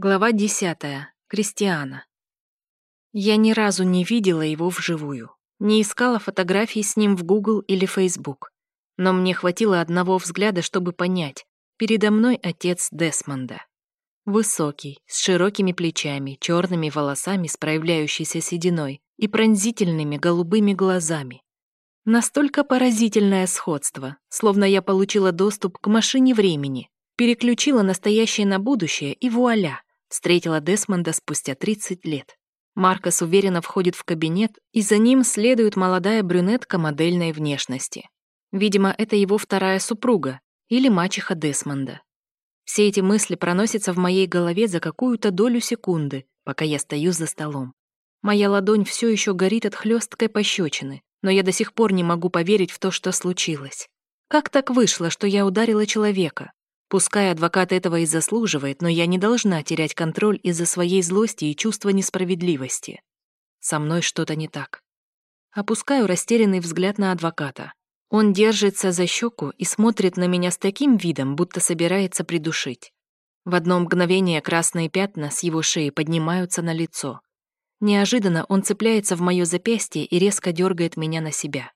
Глава десятая. Кристиана. Я ни разу не видела его вживую. Не искала фотографий с ним в Google или Facebook. Но мне хватило одного взгляда, чтобы понять. Передо мной отец Десмонда. Высокий, с широкими плечами, черными волосами с проявляющейся сединой и пронзительными голубыми глазами. Настолько поразительное сходство, словно я получила доступ к машине времени, переключила настоящее на будущее и вуаля, встретила Десмонда спустя 30 лет. Маркос уверенно входит в кабинет, и за ним следует молодая брюнетка модельной внешности. Видимо, это его вторая супруга или мачеха Десмонда. Все эти мысли проносятся в моей голове за какую-то долю секунды, пока я стою за столом. Моя ладонь все еще горит от хлесткой пощечины, но я до сих пор не могу поверить в то, что случилось. Как так вышло, что я ударила человека? Пускай адвокат этого и заслуживает, но я не должна терять контроль из-за своей злости и чувства несправедливости. Со мной что-то не так. Опускаю растерянный взгляд на адвоката. Он держится за щеку и смотрит на меня с таким видом, будто собирается придушить. В одно мгновение красные пятна с его шеи поднимаются на лицо. Неожиданно он цепляется в мое запястье и резко дергает меня на себя.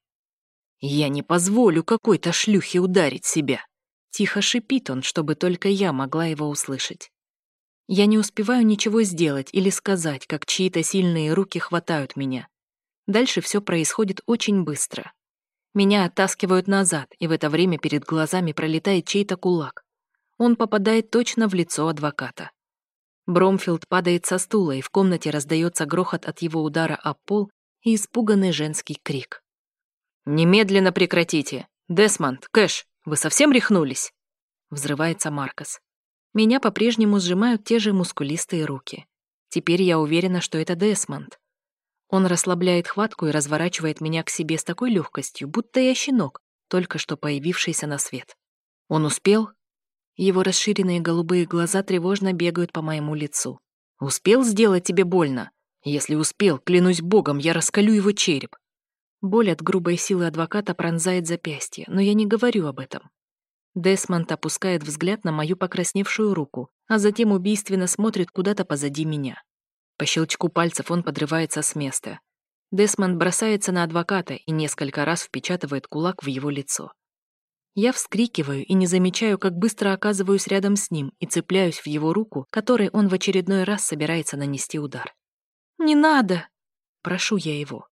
«Я не позволю какой-то шлюхе ударить себя!» Тихо шипит он, чтобы только я могла его услышать. Я не успеваю ничего сделать или сказать, как чьи-то сильные руки хватают меня. Дальше все происходит очень быстро. Меня оттаскивают назад, и в это время перед глазами пролетает чей-то кулак. Он попадает точно в лицо адвоката. Бромфилд падает со стула, и в комнате раздается грохот от его удара об пол и испуганный женский крик. «Немедленно прекратите! Десмонд, Кэш, вы совсем рехнулись?» Взрывается Маркос. Меня по-прежнему сжимают те же мускулистые руки. Теперь я уверена, что это Десмонд. Он расслабляет хватку и разворачивает меня к себе с такой легкостью, будто я щенок, только что появившийся на свет. Он успел? Его расширенные голубые глаза тревожно бегают по моему лицу. Успел сделать тебе больно? Если успел, клянусь богом, я раскалю его череп. Боль от грубой силы адвоката пронзает запястье, но я не говорю об этом. Десмонд опускает взгляд на мою покрасневшую руку, а затем убийственно смотрит куда-то позади меня. По щелчку пальцев он подрывается с места. Десмонд бросается на адвоката и несколько раз впечатывает кулак в его лицо. Я вскрикиваю и не замечаю, как быстро оказываюсь рядом с ним и цепляюсь в его руку, которой он в очередной раз собирается нанести удар. «Не надо!» Прошу я его.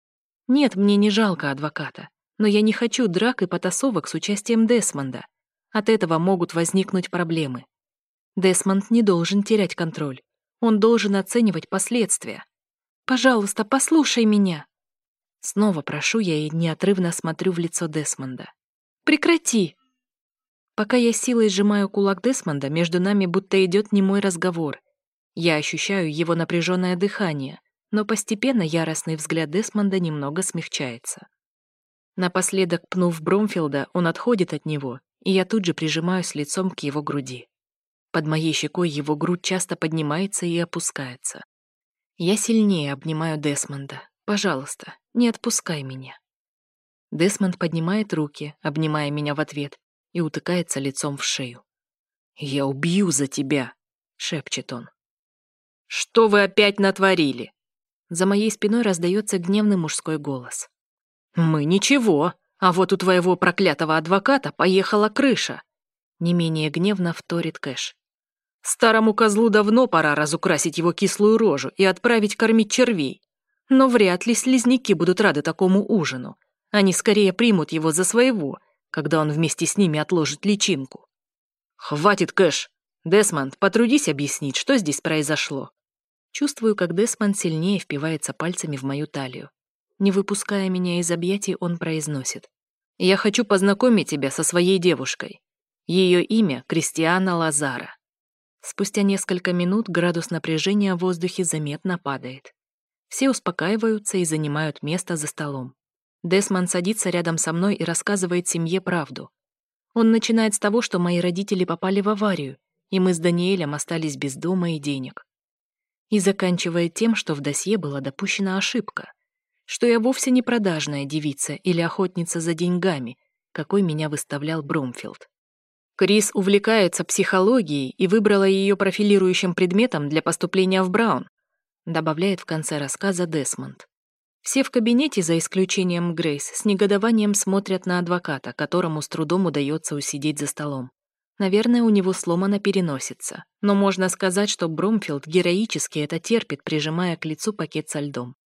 Нет, мне не жалко адвоката, но я не хочу драк и потасовок с участием Десмонда. От этого могут возникнуть проблемы. Десмонд не должен терять контроль. Он должен оценивать последствия. Пожалуйста, послушай меня. Снова прошу я и неотрывно смотрю в лицо Десмонда. Прекрати! Пока я силой сжимаю кулак Десмонда, между нами будто идет немой разговор. Я ощущаю его напряженное дыхание, но постепенно яростный взгляд Десмонда немного смягчается. Напоследок, пнув Бромфилда, он отходит от него, и я тут же прижимаюсь лицом к его груди. Под моей щекой его грудь часто поднимается и опускается. Я сильнее обнимаю Десмонда. Пожалуйста, не отпускай меня. Десмонд поднимает руки, обнимая меня в ответ, и утыкается лицом в шею. «Я убью за тебя!» — шепчет он. «Что вы опять натворили?» За моей спиной раздается гневный мужской голос. «Мы ничего, а вот у твоего проклятого адвоката поехала крыша!» Не менее гневно вторит Кэш. «Старому козлу давно пора разукрасить его кислую рожу и отправить кормить червей. Но вряд ли слизняки будут рады такому ужину. Они скорее примут его за своего, когда он вместе с ними отложит личинку. «Хватит, Кэш! Десмонд, потрудись объяснить, что здесь произошло». Чувствую, как Десмонд сильнее впивается пальцами в мою талию. Не выпуская меня из объятий, он произносит. «Я хочу познакомить тебя со своей девушкой. Ее имя — Кристиана Лазара». Спустя несколько минут градус напряжения в воздухе заметно падает. Все успокаиваются и занимают место за столом. Десмонд садится рядом со мной и рассказывает семье правду. Он начинает с того, что мои родители попали в аварию, и мы с Даниэлем остались без дома и денег и заканчивая тем, что в досье была допущена ошибка, что я вовсе не продажная девица или охотница за деньгами, какой меня выставлял Бромфилд. Крис увлекается психологией и выбрала ее профилирующим предметом для поступления в Браун, добавляет в конце рассказа Десмонд. Все в кабинете, за исключением Грейс, с негодованием смотрят на адвоката, которому с трудом удается усидеть за столом. Наверное, у него сломана переносица. Но можно сказать, что Бромфилд героически это терпит, прижимая к лицу пакет со льдом.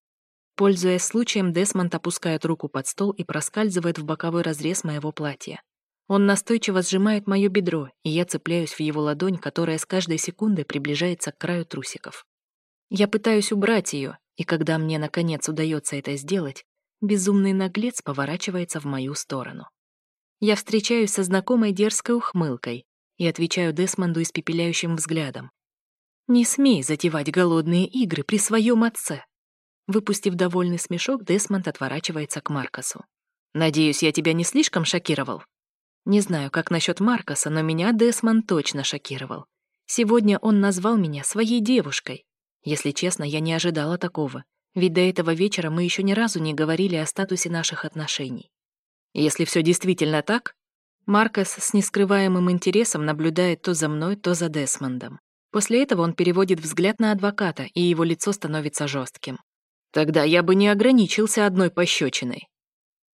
Пользуясь случаем, Десмонд опускает руку под стол и проскальзывает в боковой разрез моего платья. Он настойчиво сжимает мое бедро, и я цепляюсь в его ладонь, которая с каждой секундой приближается к краю трусиков. Я пытаюсь убрать ее, и когда мне, наконец, удается это сделать, безумный наглец поворачивается в мою сторону. Я встречаюсь со знакомой дерзкой ухмылкой и отвечаю Десмонду испепеляющим взглядом. «Не смей затевать голодные игры при своем отце!» Выпустив довольный смешок, Десмонд отворачивается к Маркосу. «Надеюсь, я тебя не слишком шокировал?» Не знаю, как насчет Маркоса, но меня Десмонд точно шокировал. Сегодня он назвал меня своей девушкой. Если честно, я не ожидала такого, ведь до этого вечера мы еще ни разу не говорили о статусе наших отношений. Если все действительно так, Маркос с нескрываемым интересом наблюдает то за мной, то за Десмондом. После этого он переводит взгляд на адвоката, и его лицо становится жестким. «Тогда я бы не ограничился одной пощечиной».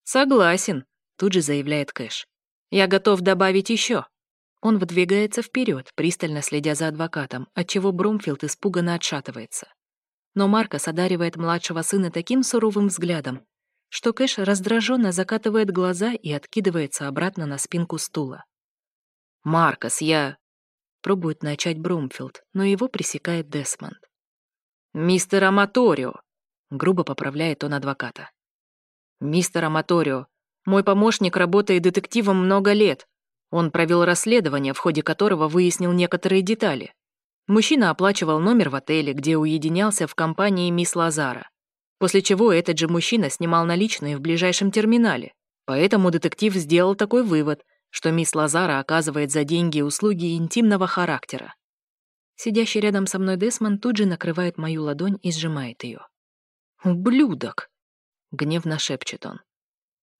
«Согласен», — тут же заявляет Кэш. «Я готов добавить еще. Он выдвигается вперед, пристально следя за адвокатом, отчего Бромфилд испуганно отшатывается. Но Маркос одаривает младшего сына таким суровым взглядом, что Кэш раздраженно закатывает глаза и откидывается обратно на спинку стула. «Маркос, я...» Пробует начать Бромфилд, но его пресекает Десмонд. «Мистер Аматорио!» Грубо поправляет он адвоката. «Мистер Аматорио, мой помощник работает детективом много лет. Он провел расследование, в ходе которого выяснил некоторые детали. Мужчина оплачивал номер в отеле, где уединялся в компании мисс Лазара. После чего этот же мужчина снимал наличные в ближайшем терминале. Поэтому детектив сделал такой вывод, что мисс Лазара оказывает за деньги услуги интимного характера. Сидящий рядом со мной Десмон тут же накрывает мою ладонь и сжимает ее. «Ублюдок!» — гневно шепчет он.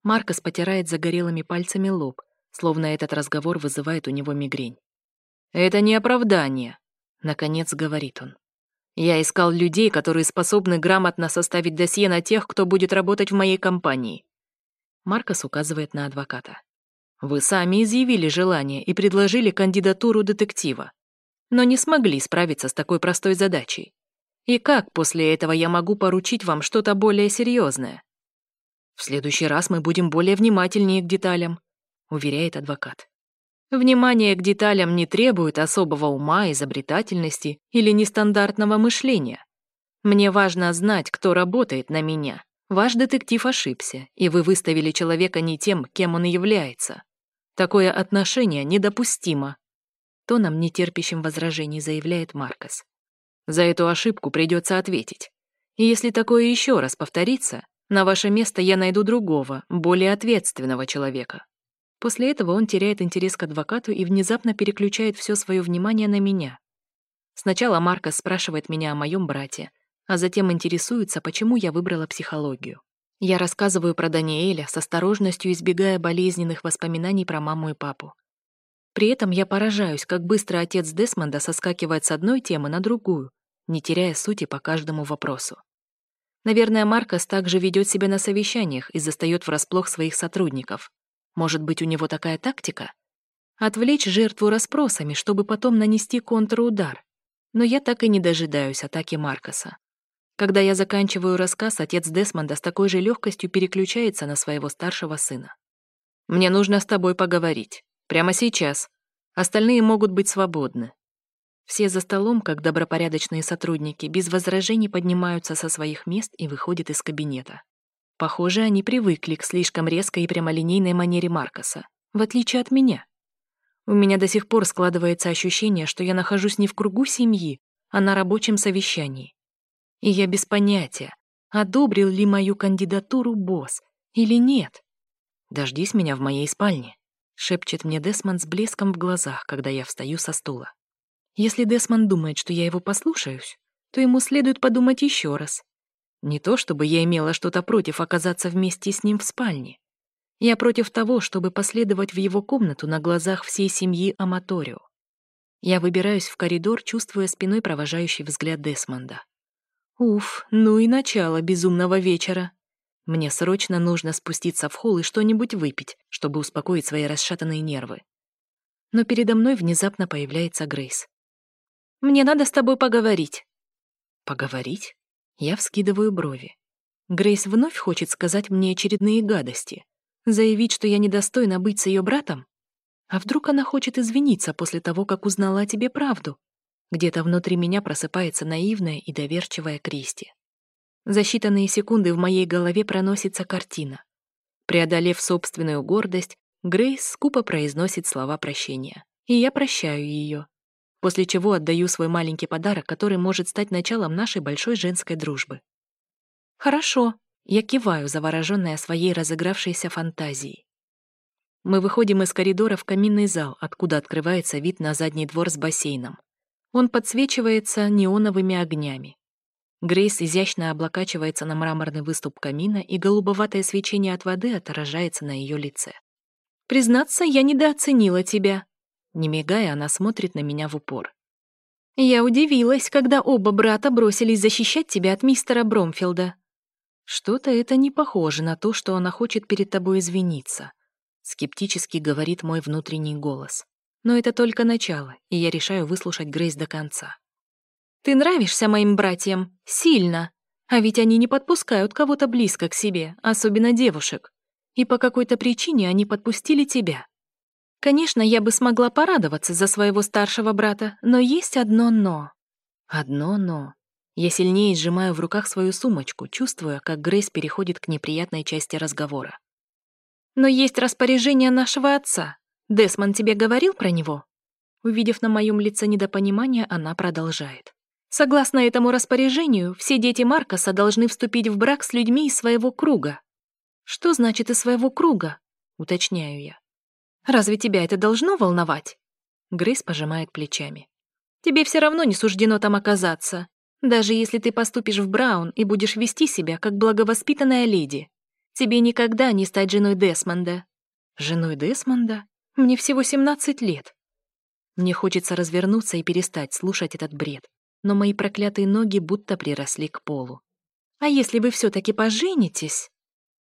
Маркос потирает загорелыми пальцами лоб, словно этот разговор вызывает у него мигрень. «Это не оправдание», — наконец говорит он. «Я искал людей, которые способны грамотно составить досье на тех, кто будет работать в моей компании». Маркос указывает на адвоката. «Вы сами изъявили желание и предложили кандидатуру детектива, но не смогли справиться с такой простой задачей. И как после этого я могу поручить вам что-то более серьезное? В следующий раз мы будем более внимательнее к деталям, уверяет адвокат. Внимание к деталям не требует особого ума, изобретательности или нестандартного мышления. Мне важно знать, кто работает на меня. Ваш детектив ошибся, и вы выставили человека не тем, кем он является. Такое отношение недопустимо. Тоном, нетерпящим возражений, заявляет Маркос. За эту ошибку придется ответить. И если такое еще раз повторится, на ваше место я найду другого, более ответственного человека. После этого он теряет интерес к адвокату и внезапно переключает все свое внимание на меня. Сначала Маркос спрашивает меня о моем брате, а затем интересуется, почему я выбрала психологию. Я рассказываю про Даниэля с осторожностью избегая болезненных воспоминаний про маму и папу. При этом я поражаюсь, как быстро отец Десмонда соскакивает с одной темы на другую, не теряя сути по каждому вопросу. Наверное, Маркос также ведет себя на совещаниях и застает врасплох своих сотрудников. Может быть, у него такая тактика? Отвлечь жертву расспросами, чтобы потом нанести контрудар. Но я так и не дожидаюсь атаки Маркоса. Когда я заканчиваю рассказ, отец Десмонда с такой же легкостью переключается на своего старшего сына. «Мне нужно с тобой поговорить. Прямо сейчас. Остальные могут быть свободны». Все за столом, как добропорядочные сотрудники, без возражений поднимаются со своих мест и выходят из кабинета. Похоже, они привыкли к слишком резкой и прямолинейной манере Маркоса, в отличие от меня. У меня до сих пор складывается ощущение, что я нахожусь не в кругу семьи, а на рабочем совещании. И я без понятия, одобрил ли мою кандидатуру босс или нет. «Дождись меня в моей спальне», — шепчет мне Десмонд с блеском в глазах, когда я встаю со стула. Если Десмонд думает, что я его послушаюсь, то ему следует подумать еще раз. Не то чтобы я имела что-то против оказаться вместе с ним в спальне. Я против того, чтобы последовать в его комнату на глазах всей семьи Аматорио. Я выбираюсь в коридор, чувствуя спиной провожающий взгляд Десмонда. Уф, ну и начало безумного вечера. Мне срочно нужно спуститься в холл и что-нибудь выпить, чтобы успокоить свои расшатанные нервы. Но передо мной внезапно появляется Грейс. «Мне надо с тобой поговорить». «Поговорить?» Я вскидываю брови. Грейс вновь хочет сказать мне очередные гадости. Заявить, что я недостойна быть с ее братом? А вдруг она хочет извиниться после того, как узнала о тебе правду? Где-то внутри меня просыпается наивная и доверчивая Кристи. За считанные секунды в моей голове проносится картина. Преодолев собственную гордость, Грейс скупо произносит слова прощения. И я прощаю ее. После чего отдаю свой маленький подарок, который может стать началом нашей большой женской дружбы. «Хорошо», — я киваю, завороженная своей разыгравшейся фантазией. Мы выходим из коридора в каминный зал, откуда открывается вид на задний двор с бассейном. Он подсвечивается неоновыми огнями. Грейс изящно облокачивается на мраморный выступ камина, и голубоватое свечение от воды отражается на ее лице. «Признаться, я недооценила тебя». Не мигая, она смотрит на меня в упор. «Я удивилась, когда оба брата бросились защищать тебя от мистера Бромфилда». «Что-то это не похоже на то, что она хочет перед тобой извиниться», скептически говорит мой внутренний голос. Но это только начало, и я решаю выслушать Грейс до конца. Ты нравишься моим братьям. Сильно. А ведь они не подпускают кого-то близко к себе, особенно девушек. И по какой-то причине они подпустили тебя. Конечно, я бы смогла порадоваться за своего старшего брата, но есть одно «но». Одно «но». Я сильнее сжимаю в руках свою сумочку, чувствуя, как Грейс переходит к неприятной части разговора. «Но есть распоряжение нашего отца. Десмон тебе говорил про него?» Увидев на моем лице недопонимание, она продолжает. Согласно этому распоряжению, все дети Маркоса должны вступить в брак с людьми из своего круга. Что значит из своего круга? Уточняю я. Разве тебя это должно волновать? Грейс пожимает плечами. Тебе все равно не суждено там оказаться, даже если ты поступишь в Браун и будешь вести себя как благовоспитанная леди. Тебе никогда не стать женой Десмонда. Женой Десмонда? Мне всего 17 лет. Мне хочется развернуться и перестать слушать этот бред но мои проклятые ноги будто приросли к полу. «А если вы все-таки поженитесь?»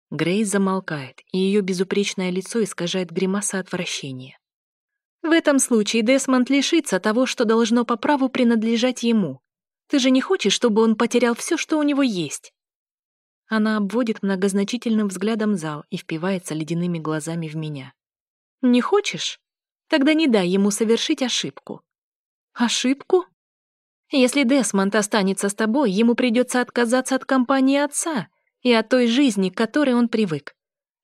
Грейс замолкает, и ее безупречное лицо искажает гримаса отвращения. «В этом случае Десмонд лишится того, что должно по праву принадлежать ему. Ты же не хочешь, чтобы он потерял все, что у него есть?» Она обводит многозначительным взглядом зал и впивается ледяными глазами в меня. «Не хочешь? Тогда не дай ему совершить ошибку». «Ошибку?» Если Десмонд останется с тобой, ему придется отказаться от компании отца и от той жизни, к которой он привык.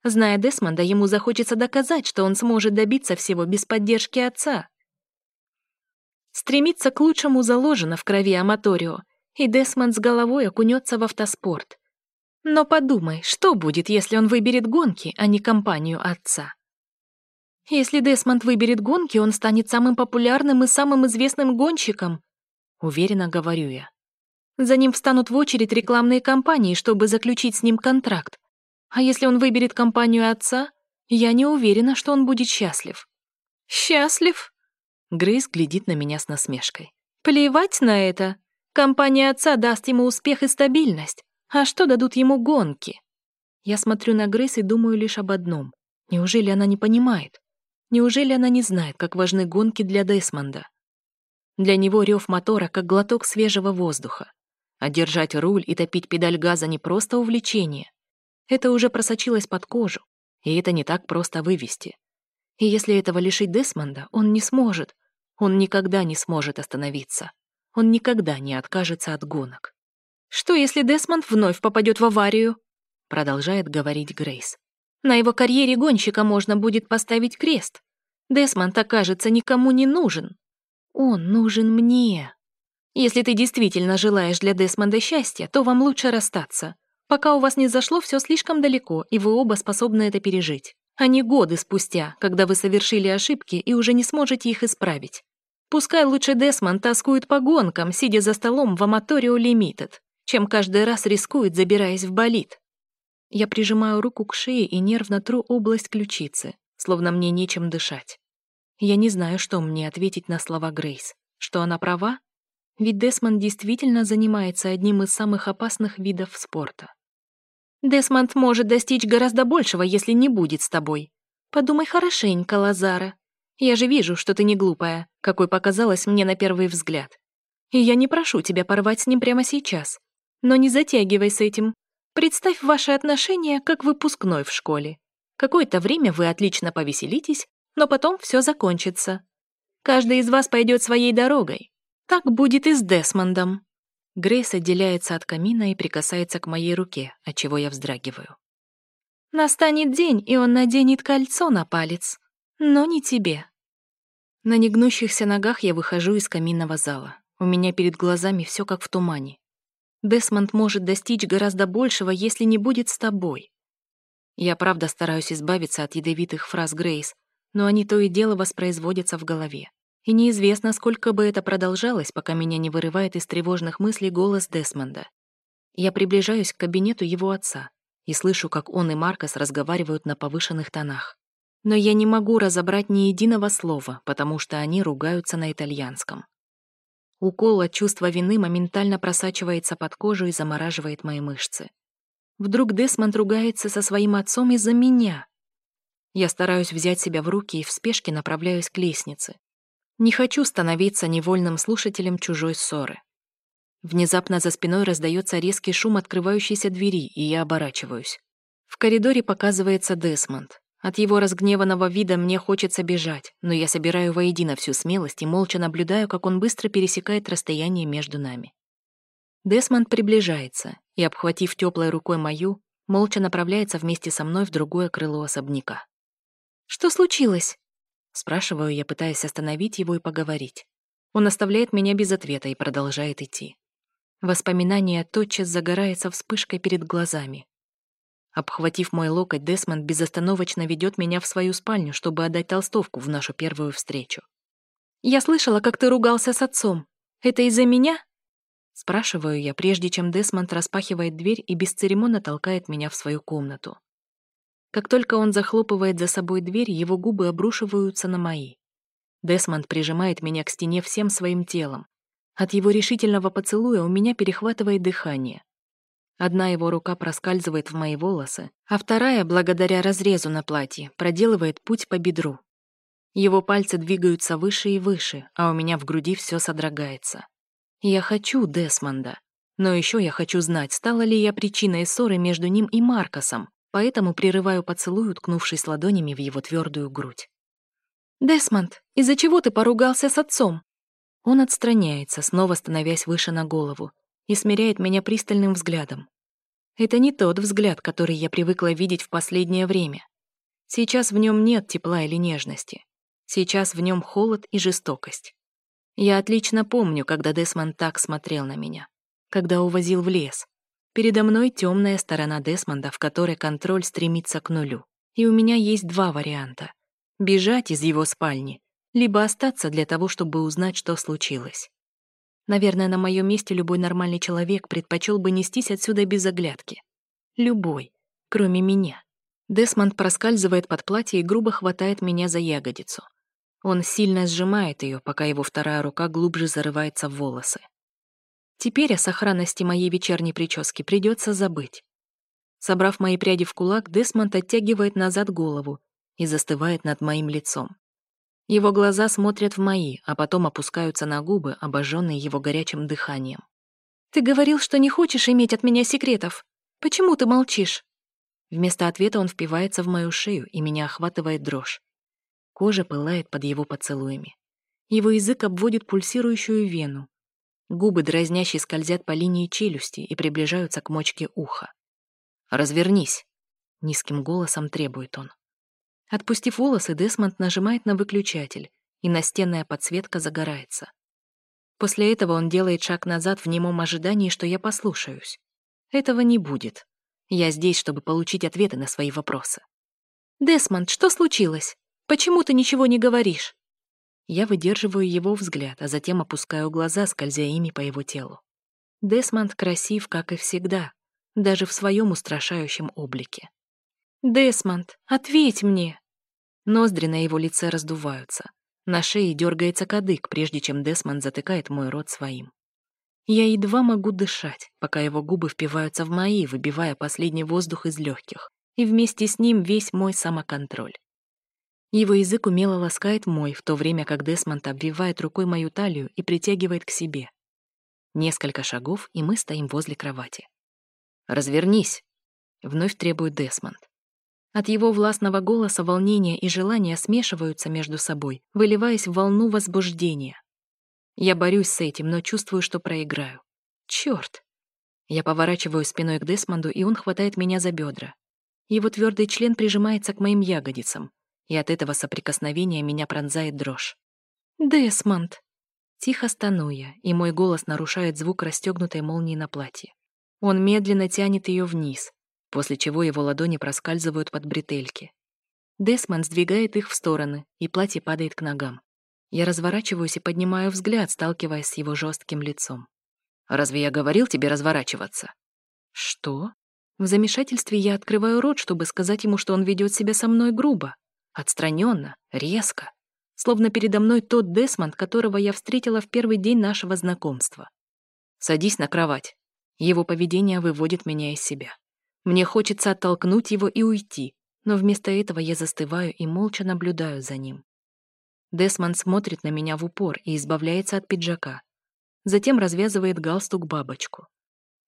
Зная Десмонда, ему захочется доказать, что он сможет добиться всего без поддержки отца. Стремиться к лучшему заложено в крови Аматорио, и Десмонд с головой окунется в автоспорт. Но подумай, что будет, если он выберет гонки, а не компанию отца? Если Десмонд выберет гонки, он станет самым популярным и самым известным гонщиком, Уверенно говорю я. За ним встанут в очередь рекламные кампании, чтобы заключить с ним контракт. А если он выберет компанию отца, я не уверена, что он будет счастлив. Счастлив? Грейс глядит на меня с насмешкой. Плевать на это. Компания отца даст ему успех и стабильность. А что дадут ему гонки? Я смотрю на Грейс и думаю лишь об одном. Неужели она не понимает? Неужели она не знает, как важны гонки для Десмонда? Для него рев мотора как глоток свежего воздуха. А держать руль и топить педаль газа не просто увлечение. Это уже просочилось под кожу, и это не так просто вывести. И если этого лишить Десмонда, он не сможет. Он никогда не сможет остановиться. Он никогда не откажется от гонок. «Что, если Десмонд вновь попадет в аварию?» Продолжает говорить Грейс. «На его карьере гонщика можно будет поставить крест. Десмонд окажется никому не нужен. Он нужен мне. Если ты действительно желаешь для Десмонда счастья, то вам лучше расстаться. Пока у вас не зашло все слишком далеко, и вы оба способны это пережить. А не годы спустя, когда вы совершили ошибки и уже не сможете их исправить. Пускай лучше Десмонд тоскует по гонкам, сидя за столом в Аматорио Лимитед, чем каждый раз рискует, забираясь в болид. Я прижимаю руку к шее и нервно тру область ключицы, словно мне нечем дышать. Я не знаю, что мне ответить на слова Грейс. Что она права? Ведь Десмонд действительно занимается одним из самых опасных видов спорта. Десмонд может достичь гораздо большего, если не будет с тобой. Подумай хорошенько, Лазара. Я же вижу, что ты не глупая, какой показалась мне на первый взгляд. И я не прошу тебя порвать с ним прямо сейчас. Но не затягивай с этим. Представь ваши отношения как выпускной в школе. Какое-то время вы отлично повеселитесь, но потом все закончится. Каждый из вас пойдет своей дорогой. Так будет и с Десмондом. Грейс отделяется от камина и прикасается к моей руке, от чего я вздрагиваю. Настанет день, и он наденет кольцо на палец. Но не тебе. На негнущихся ногах я выхожу из каминного зала. У меня перед глазами все как в тумане. Десмонд может достичь гораздо большего, если не будет с тобой. Я правда стараюсь избавиться от ядовитых фраз Грейс, но они то и дело воспроизводятся в голове. И неизвестно, сколько бы это продолжалось, пока меня не вырывает из тревожных мыслей голос Десмонда. Я приближаюсь к кабинету его отца и слышу, как он и Маркос разговаривают на повышенных тонах. Но я не могу разобрать ни единого слова, потому что они ругаются на итальянском. Укол от чувства вины моментально просачивается под кожу и замораживает мои мышцы. Вдруг Десмонд ругается со своим отцом из-за меня. Я стараюсь взять себя в руки и в спешке направляюсь к лестнице. Не хочу становиться невольным слушателем чужой ссоры. Внезапно за спиной раздается резкий шум открывающейся двери, и я оборачиваюсь. В коридоре показывается Десмонд. От его разгневанного вида мне хочется бежать, но я собираю воедино всю смелость и молча наблюдаю, как он быстро пересекает расстояние между нами. Десмонд приближается и, обхватив теплой рукой мою, молча направляется вместе со мной в другое крыло особняка. «Что случилось?» Спрашиваю я, пытаясь остановить его и поговорить. Он оставляет меня без ответа и продолжает идти. Воспоминание тотчас загорается вспышкой перед глазами. Обхватив мой локоть, Десмонд безостановочно ведет меня в свою спальню, чтобы отдать толстовку в нашу первую встречу. «Я слышала, как ты ругался с отцом. Это из-за меня?» Спрашиваю я, прежде чем Десмонд распахивает дверь и бесцеремонно толкает меня в свою комнату. Как только он захлопывает за собой дверь, его губы обрушиваются на мои. Десмонд прижимает меня к стене всем своим телом. От его решительного поцелуя у меня перехватывает дыхание. Одна его рука проскальзывает в мои волосы, а вторая, благодаря разрезу на платье, проделывает путь по бедру. Его пальцы двигаются выше и выше, а у меня в груди все содрогается. Я хочу Десмонда. Но еще я хочу знать, стала ли я причиной ссоры между ним и Маркосом, поэтому прерываю поцелуй, уткнувшись ладонями в его твердую грудь. «Десмонд, из-за чего ты поругался с отцом?» Он отстраняется, снова становясь выше на голову, и смиряет меня пристальным взглядом. Это не тот взгляд, который я привыкла видеть в последнее время. Сейчас в нем нет тепла или нежности. Сейчас в нем холод и жестокость. Я отлично помню, когда Десмонд так смотрел на меня, когда увозил в лес, Передо мной темная сторона Десмонда, в которой контроль стремится к нулю. И у меня есть два варианта. Бежать из его спальни, либо остаться для того, чтобы узнать, что случилось. Наверное, на моем месте любой нормальный человек предпочел бы нестись отсюда без оглядки. Любой, кроме меня. Десмонд проскальзывает под платье и грубо хватает меня за ягодицу. Он сильно сжимает ее, пока его вторая рука глубже зарывается в волосы. Теперь о сохранности моей вечерней прически придется забыть. Собрав мои пряди в кулак, Десмонд оттягивает назад голову и застывает над моим лицом. Его глаза смотрят в мои, а потом опускаются на губы, обожженные его горячим дыханием. «Ты говорил, что не хочешь иметь от меня секретов. Почему ты молчишь?» Вместо ответа он впивается в мою шею, и меня охватывает дрожь. Кожа пылает под его поцелуями. Его язык обводит пульсирующую вену, Губы дразняще скользят по линии челюсти и приближаются к мочке уха. «Развернись!» — низким голосом требует он. Отпустив волосы, Десмонд нажимает на выключатель, и настенная подсветка загорается. После этого он делает шаг назад в немом ожидании, что я послушаюсь. Этого не будет. Я здесь, чтобы получить ответы на свои вопросы. «Десмонд, что случилось? Почему ты ничего не говоришь?» Я выдерживаю его взгляд, а затем опускаю глаза, скользя ими по его телу. Десмонд красив, как и всегда, даже в своем устрашающем облике. «Десмонд, ответь мне!» Ноздри на его лице раздуваются. На шее дергается кадык, прежде чем Десмонд затыкает мой рот своим. Я едва могу дышать, пока его губы впиваются в мои, выбивая последний воздух из легких, и вместе с ним весь мой самоконтроль. Его язык умело ласкает мой, в то время как Десмонд обвивает рукой мою талию и притягивает к себе. Несколько шагов, и мы стоим возле кровати. «Развернись!» — вновь требует Десмонд. От его властного голоса волнение и желание смешиваются между собой, выливаясь в волну возбуждения. Я борюсь с этим, но чувствую, что проиграю. Черт! Я поворачиваю спиной к Десмонду, и он хватает меня за бедра. Его твердый член прижимается к моим ягодицам, и от этого соприкосновения меня пронзает дрожь. «Десмонд!» Тихо стану я, и мой голос нарушает звук расстегнутой молнии на платье. Он медленно тянет ее вниз, после чего его ладони проскальзывают под бретельки. Десмонд сдвигает их в стороны, и платье падает к ногам. Я разворачиваюсь и поднимаю взгляд, сталкиваясь с его жестким лицом. «Разве я говорил тебе разворачиваться?» «Что?» В замешательстве я открываю рот, чтобы сказать ему, что он ведет себя со мной грубо, отстраненно, резко, словно передо мной тот Десмонд, которого я встретила в первый день нашего знакомства. «Садись на кровать». Его поведение выводит меня из себя. Мне хочется оттолкнуть его и уйти, но вместо этого я застываю и молча наблюдаю за ним. Десмонд смотрит на меня в упор и избавляется от пиджака. Затем развязывает галстук бабочку.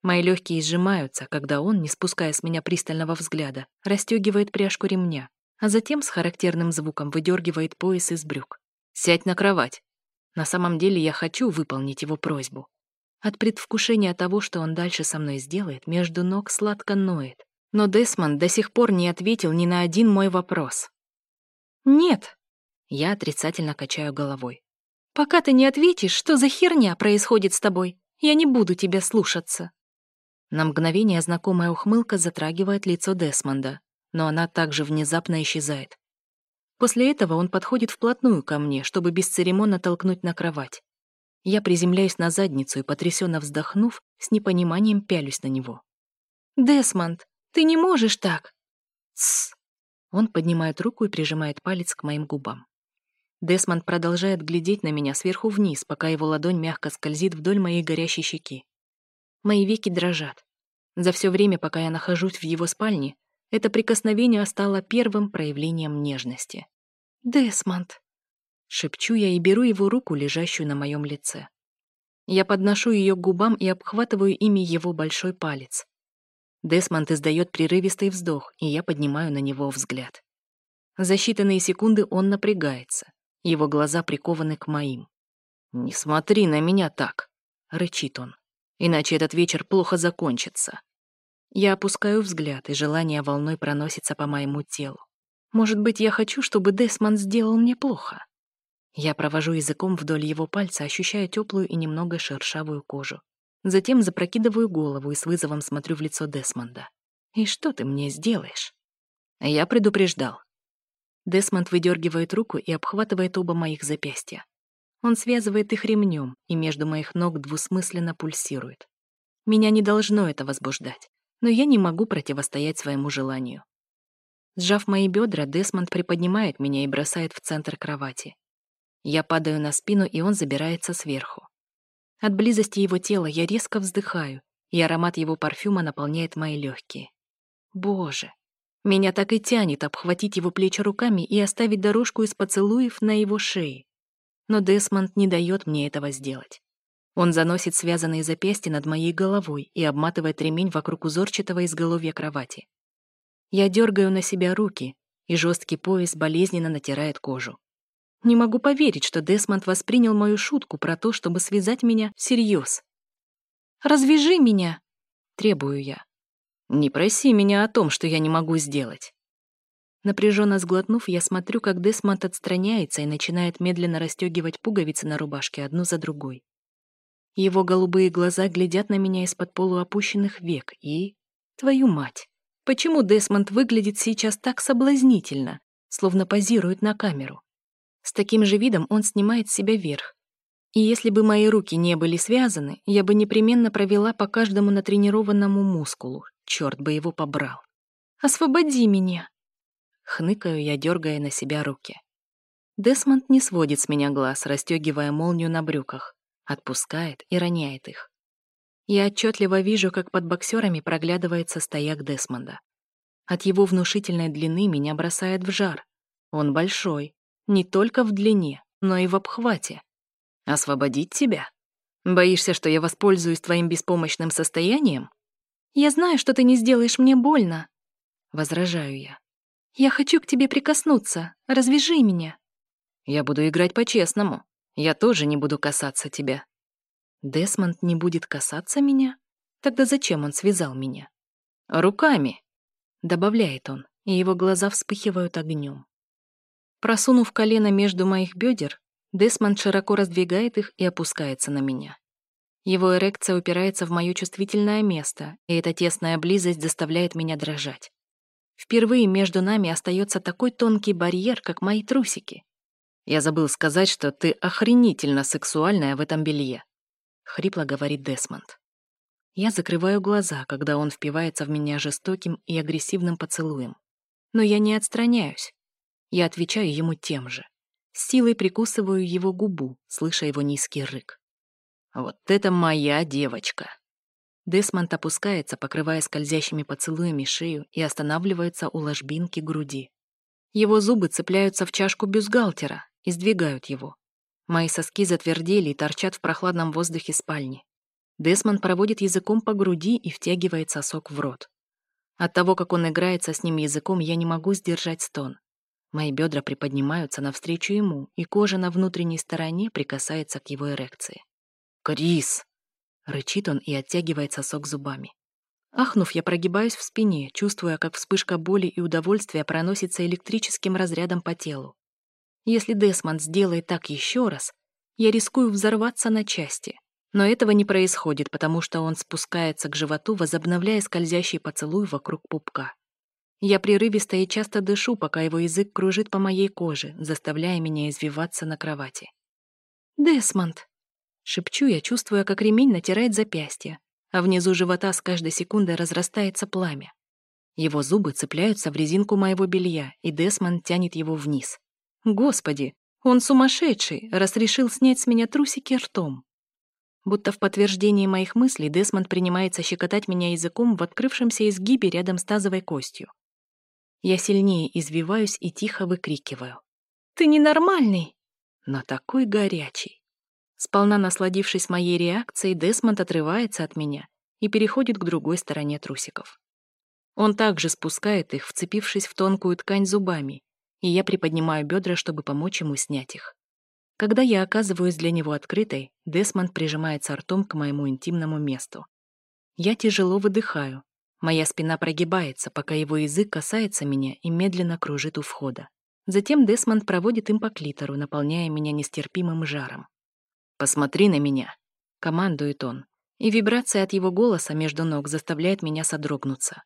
Мои легкие сжимаются, когда он, не спуская с меня пристального взгляда, расстегивает пряжку ремня, а затем с характерным звуком выдергивает пояс из брюк. «Сядь на кровать». На самом деле я хочу выполнить его просьбу. От предвкушения того, что он дальше со мной сделает, между ног сладко ноет. Но Десмонд до сих пор не ответил ни на один мой вопрос. «Нет!» Я отрицательно качаю головой. «Пока ты не ответишь, что за херня происходит с тобой, я не буду тебя слушаться». На мгновение знакомая ухмылка затрагивает лицо Десмонда, но она также внезапно исчезает. После этого он подходит вплотную ко мне, чтобы бесцеремонно толкнуть на кровать. Я приземляюсь на задницу и, потрясенно вздохнув, с непониманием пялюсь на него. «Десмонд, ты не можешь так!» «Тссс!» Он поднимает руку и прижимает палец к моим губам. Десмонд продолжает глядеть на меня сверху вниз, пока его ладонь мягко скользит вдоль моей горящей щеки. Мои веки дрожат. За все время, пока я нахожусь в его спальне, это прикосновение стало первым проявлением нежности. «Десмонд!» Шепчу я и беру его руку, лежащую на моем лице. Я подношу ее к губам и обхватываю ими его большой палец. Десмонд издает прерывистый вздох, и я поднимаю на него взгляд. За считанные секунды он напрягается. Его глаза прикованы к моим. «Не смотри на меня так», — рычит он. «Иначе этот вечер плохо закончится». Я опускаю взгляд, и желание волной проносится по моему телу. Может быть, я хочу, чтобы Десмонд сделал мне плохо? Я провожу языком вдоль его пальца, ощущая теплую и немного шершавую кожу. Затем запрокидываю голову и с вызовом смотрю в лицо Десмонда. «И что ты мне сделаешь?» Я предупреждал. Десмонд выдергивает руку и обхватывает оба моих запястья. Он связывает их ремнем, и между моих ног двусмысленно пульсирует. Меня не должно это возбуждать, но я не могу противостоять своему желанию. Сжав мои бедра, Десмонд приподнимает меня и бросает в центр кровати. Я падаю на спину, и он забирается сверху. От близости его тела я резко вздыхаю, и аромат его парфюма наполняет мои легкие. Боже! Меня так и тянет обхватить его плечи руками и оставить дорожку из поцелуев на его шее. Но Десмонд не дает мне этого сделать. Он заносит связанные запястья над моей головой и обматывает ремень вокруг узорчатого изголовья кровати. Я дергаю на себя руки, и жесткий пояс болезненно натирает кожу. Не могу поверить, что Десмонд воспринял мою шутку про то, чтобы связать меня всерьез. «Развяжи меня!» — требую я. «Не проси меня о том, что я не могу сделать». Напряженно сглотнув, я смотрю, как Десмонд отстраняется и начинает медленно расстегивать пуговицы на рубашке одну за другой. Его голубые глаза глядят на меня из-под полуопущенных век и... Твою мать! Почему Десмонд выглядит сейчас так соблазнительно, словно позирует на камеру? С таким же видом он снимает себя верх. И если бы мои руки не были связаны, я бы непременно провела по каждому натренированному мускулу, Черт бы его побрал. «Освободи меня!» Хныкаю я, дергая на себя руки. Десмонд не сводит с меня глаз, расстегивая молнию на брюках, отпускает и роняет их. Я отчетливо вижу, как под боксерами проглядывается стояк Десмонда. От его внушительной длины меня бросает в жар. Он большой, не только в длине, но и в обхвате. Освободить тебя? Боишься, что я воспользуюсь твоим беспомощным состоянием? Я знаю, что ты не сделаешь мне больно. Возражаю я. Я хочу к тебе прикоснуться. Развяжи меня. Я буду играть по-честному. Я тоже не буду касаться тебя. Десмонд не будет касаться меня? Тогда зачем он связал меня? Руками, добавляет он, и его глаза вспыхивают огнем. Просунув колено между моих бедер, Десмонд широко раздвигает их и опускается на меня. Его эрекция упирается в мое чувствительное место, и эта тесная близость заставляет меня дрожать. Впервые между нами остается такой тонкий барьер, как мои трусики. Я забыл сказать, что ты охренительно сексуальная в этом белье. — хрипло говорит Десмонд. Я закрываю глаза, когда он впивается в меня жестоким и агрессивным поцелуем. Но я не отстраняюсь. Я отвечаю ему тем же. С силой прикусываю его губу, слыша его низкий рык. «Вот это моя девочка!» Десмонд опускается, покрывая скользящими поцелуями шею и останавливается у ложбинки груди. Его зубы цепляются в чашку бюстгальтера и сдвигают его. Мои соски затвердели и торчат в прохладном воздухе спальни. Десмонд проводит языком по груди и втягивает сосок в рот. От того, как он играется с ним языком, я не могу сдержать стон. Мои бедра приподнимаются навстречу ему, и кожа на внутренней стороне прикасается к его эрекции. «Крис!» — рычит он и оттягивает сосок зубами. Ахнув, я прогибаюсь в спине, чувствуя, как вспышка боли и удовольствия проносится электрическим разрядом по телу. Если Десмонд сделает так еще раз, я рискую взорваться на части. Но этого не происходит, потому что он спускается к животу, возобновляя скользящий поцелуй вокруг пупка. Я прерывисто и часто дышу, пока его язык кружит по моей коже, заставляя меня извиваться на кровати. «Десмонд!» Шепчу я, чувствуя, как ремень натирает запястье, а внизу живота с каждой секундой разрастается пламя. Его зубы цепляются в резинку моего белья, и Десмонд тянет его вниз. Господи, он сумасшедший, раз решил снять с меня трусики ртом. Будто в подтверждении моих мыслей Десмонд принимается щекотать меня языком в открывшемся изгибе рядом с тазовой костью. Я сильнее извиваюсь и тихо выкрикиваю. «Ты ненормальный!» Но такой горячий. Сполна насладившись моей реакцией, Десмонд отрывается от меня и переходит к другой стороне трусиков. Он также спускает их, вцепившись в тонкую ткань зубами, и я приподнимаю бедра, чтобы помочь ему снять их. Когда я оказываюсь для него открытой, Десмонд прижимается ртом к моему интимному месту. Я тяжело выдыхаю. Моя спина прогибается, пока его язык касается меня и медленно кружит у входа. Затем Десмонд проводит им по клитору, наполняя меня нестерпимым жаром. «Посмотри на меня», — командует он, и вибрация от его голоса между ног заставляет меня содрогнуться.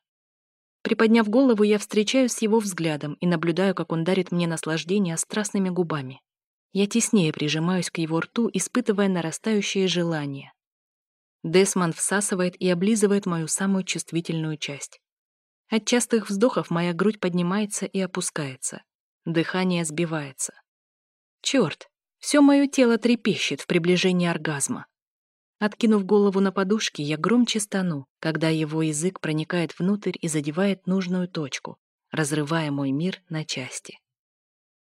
Приподняв голову, я встречаюсь с его взглядом и наблюдаю, как он дарит мне наслаждение страстными губами. Я теснее прижимаюсь к его рту, испытывая нарастающее желание. Десман всасывает и облизывает мою самую чувствительную часть. От частых вздохов моя грудь поднимается и опускается. Дыхание сбивается. Черт, все мое тело трепещет в приближении оргазма. Откинув голову на подушки, я громче стану, когда его язык проникает внутрь и задевает нужную точку, разрывая мой мир на части.